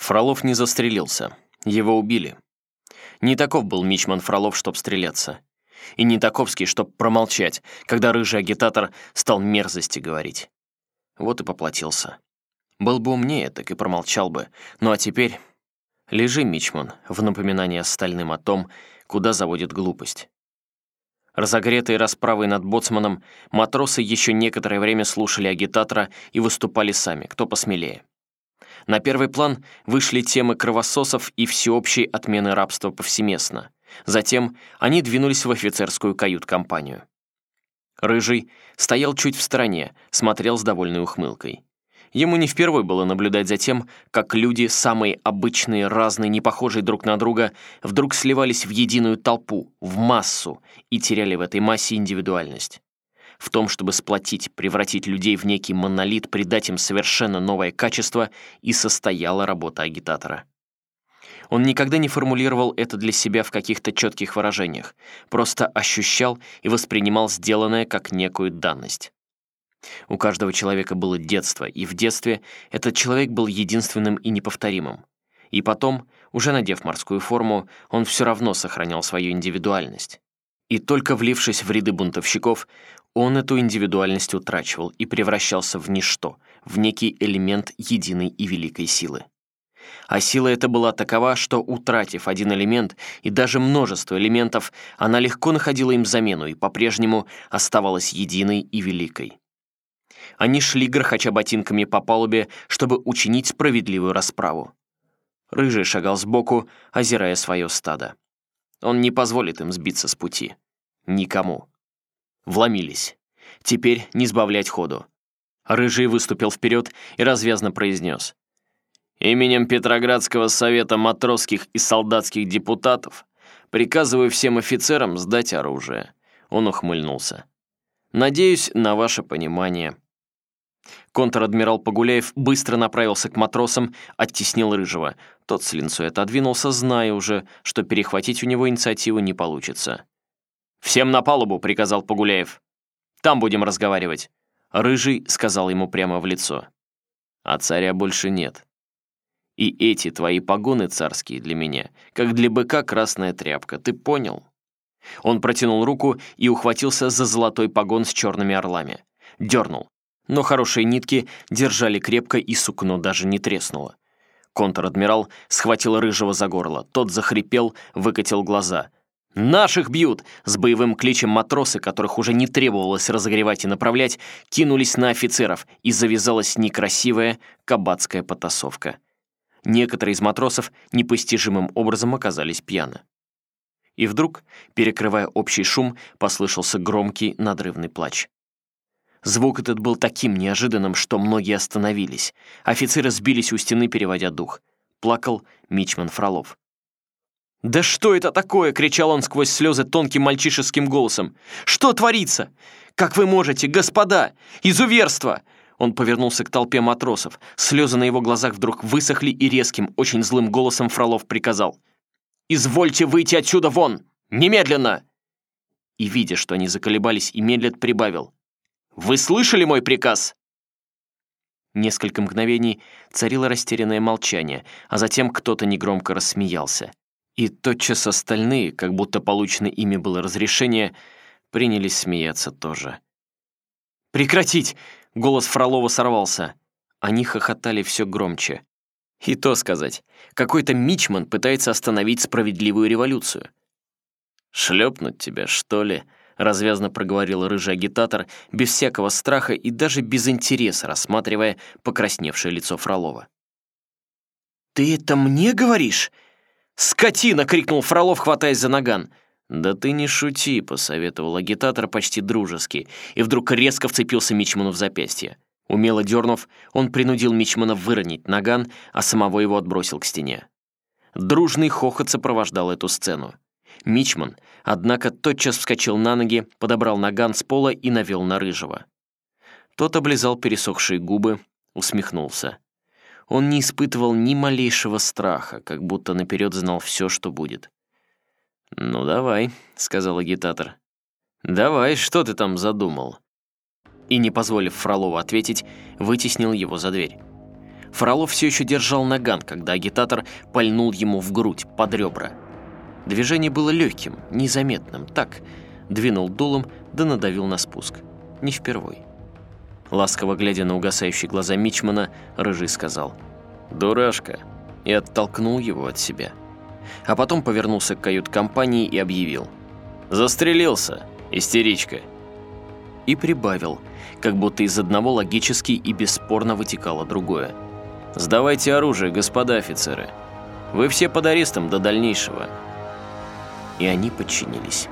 Фролов не застрелился. Его убили. Не таков был мичман Фролов, чтоб стреляться. И не таковский, чтоб промолчать, когда рыжий агитатор стал мерзости говорить. Вот и поплатился. Был бы умнее, так и промолчал бы. Ну а теперь... Лежи, Мичман, в напоминание остальным о том, куда заводит глупость. Разогретые расправой над боцманом, матросы еще некоторое время слушали агитатора и выступали сами, кто посмелее. На первый план вышли темы кровососов и всеобщей отмены рабства повсеместно. Затем они двинулись в офицерскую кают-компанию. Рыжий стоял чуть в стороне, смотрел с довольной ухмылкой. Ему не впервые было наблюдать за тем, как люди, самые обычные, разные, не похожие друг на друга, вдруг сливались в единую толпу, в массу, и теряли в этой массе индивидуальность. В том, чтобы сплотить, превратить людей в некий монолит, придать им совершенно новое качество, и состояла работа агитатора. Он никогда не формулировал это для себя в каких-то четких выражениях, просто ощущал и воспринимал сделанное как некую данность. У каждого человека было детство, и в детстве этот человек был единственным и неповторимым. И потом, уже надев морскую форму, он все равно сохранял свою индивидуальность. И только влившись в ряды бунтовщиков, он эту индивидуальность утрачивал и превращался в ничто, в некий элемент единой и великой силы. А сила эта была такова, что, утратив один элемент и даже множество элементов, она легко находила им замену и по-прежнему оставалась единой и великой. Они шли, грохоча ботинками по палубе, чтобы учинить справедливую расправу. Рыжий шагал сбоку, озирая свое стадо. Он не позволит им сбиться с пути. Никому. Вломились. Теперь не сбавлять ходу. Рыжий выступил вперед и развязно произнес. «Именем Петроградского совета матросских и солдатских депутатов приказываю всем офицерам сдать оружие». Он ухмыльнулся. «Надеюсь на ваше понимание». Контр-адмирал Погуляев быстро направился к матросам, оттеснил Рыжего. Тот с линцой отодвинулся, зная уже, что перехватить у него инициативу не получится. «Всем на палубу», — приказал Погуляев. «Там будем разговаривать». Рыжий сказал ему прямо в лицо. «А царя больше нет. И эти твои погоны царские для меня, как для быка красная тряпка, ты понял?» Он протянул руку и ухватился за золотой погон с черными орлами. Дернул но хорошие нитки держали крепко, и сукно даже не треснуло. Контр-адмирал схватил Рыжего за горло. Тот захрипел, выкатил глаза. «Наших бьют!» С боевым кличем матросы, которых уже не требовалось разогревать и направлять, кинулись на офицеров, и завязалась некрасивая кабацкая потасовка. Некоторые из матросов непостижимым образом оказались пьяны. И вдруг, перекрывая общий шум, послышался громкий надрывный плач. Звук этот был таким неожиданным, что многие остановились. Офицеры сбились у стены, переводя дух. Плакал Мичман Фролов. «Да что это такое?» — кричал он сквозь слезы тонким мальчишеским голосом. «Что творится? Как вы можете, господа? Изуверство!» Он повернулся к толпе матросов. Слезы на его глазах вдруг высохли и резким, очень злым голосом Фролов приказал. «Извольте выйти отсюда вон! Немедленно!» И, видя, что они заколебались и медлят, прибавил. Вы слышали мой приказ?» Несколько мгновений царило растерянное молчание, а затем кто-то негромко рассмеялся. И тотчас остальные, как будто получено ими было разрешение, принялись смеяться тоже. «Прекратить!» — голос Фролова сорвался. Они хохотали все громче. И то сказать, какой-то мичман пытается остановить справедливую революцию. «Шлепнуть тебя, что ли?» развязно проговорил рыжий агитатор, без всякого страха и даже без интереса, рассматривая покрасневшее лицо Фролова. «Ты это мне говоришь?» «Скотина!» — крикнул Фролов, хватаясь за наган. «Да ты не шути», — посоветовал агитатор почти дружески, и вдруг резко вцепился Мичману в запястье. Умело дернув, он принудил Мичмана выронить наган, а самого его отбросил к стене. Дружный хохот сопровождал эту сцену. Мичман, однако, тотчас вскочил на ноги, подобрал наган с пола и навел на Рыжего. Тот облизал пересохшие губы, усмехнулся. Он не испытывал ни малейшего страха, как будто наперед знал все, что будет. «Ну, давай», — сказал агитатор. «Давай, что ты там задумал?» И, не позволив Фролову ответить, вытеснил его за дверь. Фролов все еще держал наган, когда агитатор пальнул ему в грудь, под ребра. Движение было легким, незаметным, так, двинул дулом да надавил на спуск. Не впервой. Ласково глядя на угасающие глаза Мичмана, Рыжий сказал «Дурашка!» и оттолкнул его от себя. А потом повернулся к кают-компании и объявил «Застрелился, истеричка!» И прибавил, как будто из одного логически и бесспорно вытекало другое. «Сдавайте оружие, господа офицеры. Вы все под арестом до дальнейшего». И они подчинились.